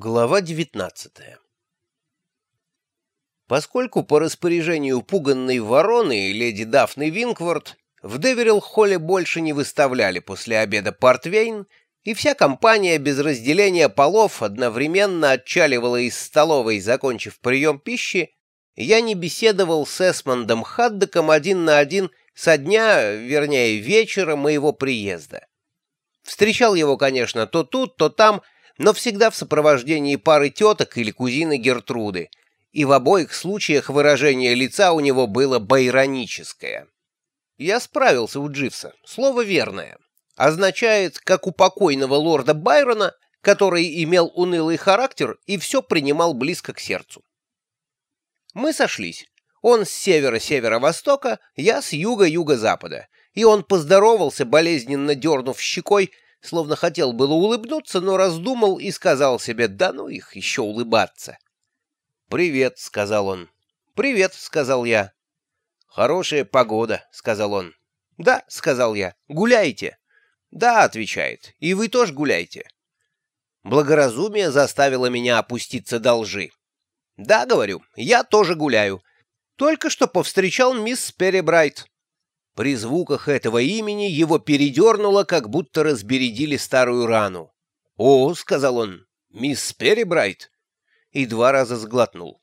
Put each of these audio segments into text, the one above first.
Глава 19 Поскольку по распоряжению пуганной вороны леди Дафны Винкворт в Деверилл-холле больше не выставляли после обеда портвейн, и вся компания без разделения полов одновременно отчаливала из столовой, закончив прием пищи, я не беседовал с Эсмондом Хаддеком один на один со дня, вернее, вечера моего приезда. Встречал его, конечно, то тут, то там, но всегда в сопровождении пары теток или кузины Гертруды, и в обоих случаях выражение лица у него было байроническое. Я справился у Дживса, слово верное. Означает, как у покойного лорда Байрона, который имел унылый характер и все принимал близко к сердцу. Мы сошлись. Он с севера-северо-востока, я с юга-юго-запада. И он поздоровался, болезненно дернув щекой, словно хотел было улыбнуться, но раздумал и сказал себе, да ну их еще улыбаться. «Привет», — сказал он. «Привет», — сказал я. «Хорошая погода», — сказал он. «Да», — сказал я. «Гуляйте». «Да», — отвечает. «И вы тоже гуляйте». Благоразумие заставило меня опуститься до лжи. «Да», — говорю, — «я тоже гуляю. Только что повстречал мисс Перебрайт». При звуках этого имени его передернуло, как будто разбередили старую рану. «О», — сказал он, — «мисс Перебрайт». И два раза сглотнул.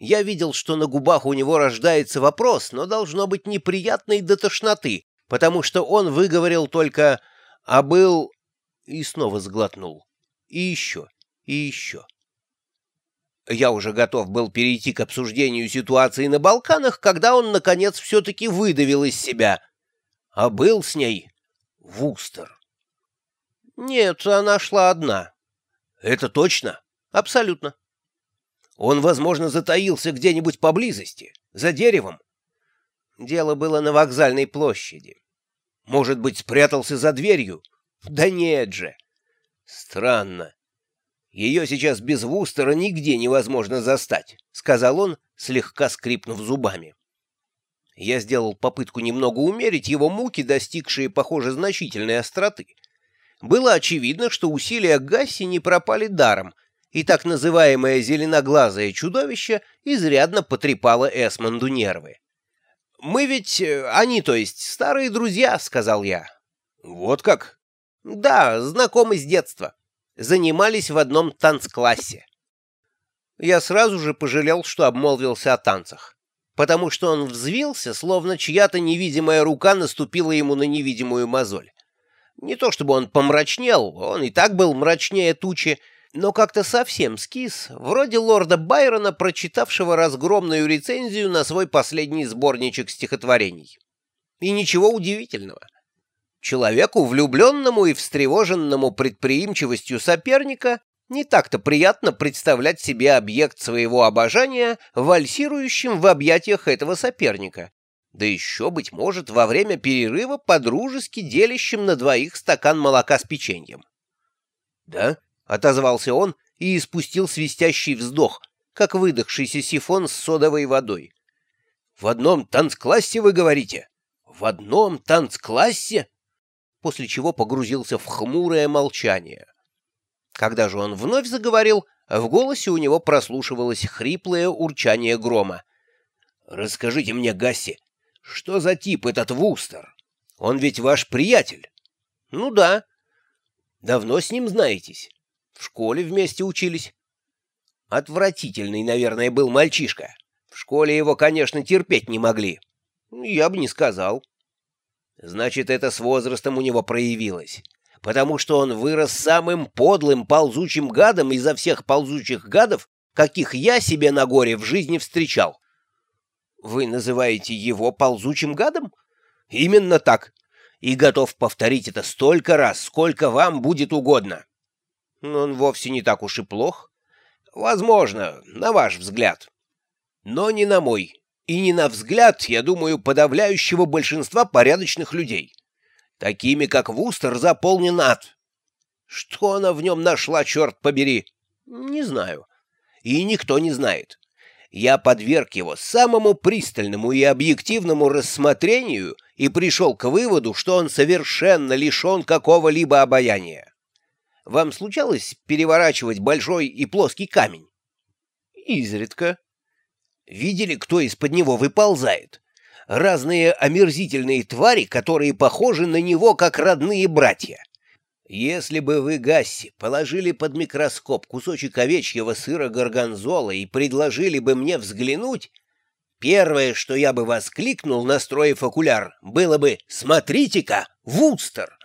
Я видел, что на губах у него рождается вопрос, но должно быть неприятный до тошноты, потому что он выговорил только «а был...» и снова сглотнул. И еще, и еще. Я уже готов был перейти к обсуждению ситуации на Балканах, когда он, наконец, все-таки выдавил из себя. А был с ней Вустер. Нет, она шла одна. Это точно? Абсолютно. Он, возможно, затаился где-нибудь поблизости, за деревом. Дело было на вокзальной площади. Может быть, спрятался за дверью? Да нет же. Странно. Ее сейчас без Вустера нигде невозможно застать, — сказал он, слегка скрипнув зубами. Я сделал попытку немного умерить его муки, достигшие, похоже, значительной остроты. Было очевидно, что усилия Гасси не пропали даром, и так называемое зеленоглазое чудовище изрядно потрепало Эсмонду нервы. «Мы ведь... Э, они, то есть, старые друзья», — сказал я. «Вот как?» «Да, знакомы с детства занимались в одном танцклассе. Я сразу же пожалел, что обмолвился о танцах, потому что он взвился, словно чья-то невидимая рука наступила ему на невидимую мозоль. Не то чтобы он помрачнел, он и так был мрачнее тучи, но как-то совсем скис, вроде лорда Байрона, прочитавшего разгромную рецензию на свой последний сборничек стихотворений. И ничего удивительного. Человеку, влюбленному и встревоженному предприимчивостью соперника, не так-то приятно представлять себе объект своего обожания, вальсирующим в объятиях этого соперника. Да еще, быть может, во время перерыва подружески делящим на двоих стакан молока с печеньем. «Да?» — отозвался он и испустил свистящий вздох, как выдохшийся сифон с содовой водой. «В одном танцклассе, вы говорите? В одном танцклассе?» После чего погрузился в хмурое молчание. Когда же он вновь заговорил, в голосе у него прослушивалось хриплое урчание грома. «Расскажите мне, Гасси, что за тип этот Вустер? Он ведь ваш приятель?» «Ну да». «Давно с ним знаетесь? В школе вместе учились?» «Отвратительный, наверное, был мальчишка. В школе его, конечно, терпеть не могли». «Я бы не сказал». Значит, это с возрастом у него проявилось. Потому что он вырос самым подлым ползучим гадом изо всех ползучих гадов, каких я себе на горе в жизни встречал. Вы называете его ползучим гадом? Именно так. И готов повторить это столько раз, сколько вам будет угодно. Но он вовсе не так уж и плох. Возможно, на ваш взгляд. Но не на мой и не на взгляд, я думаю, подавляющего большинства порядочных людей. Такими, как Вустер, заполнен ад. Что она в нем нашла, черт побери? Не знаю. И никто не знает. Я подверг его самому пристальному и объективному рассмотрению и пришел к выводу, что он совершенно лишен какого-либо обаяния. Вам случалось переворачивать большой и плоский камень? Изредка. Видели, кто из-под него выползает? Разные омерзительные твари, которые похожи на него, как родные братья. Если бы вы, Гасси, положили под микроскоп кусочек овечьего сыра горгонзола и предложили бы мне взглянуть, первое, что я бы воскликнул, настроив окуляр, было бы «Смотрите-ка, Вудстер!»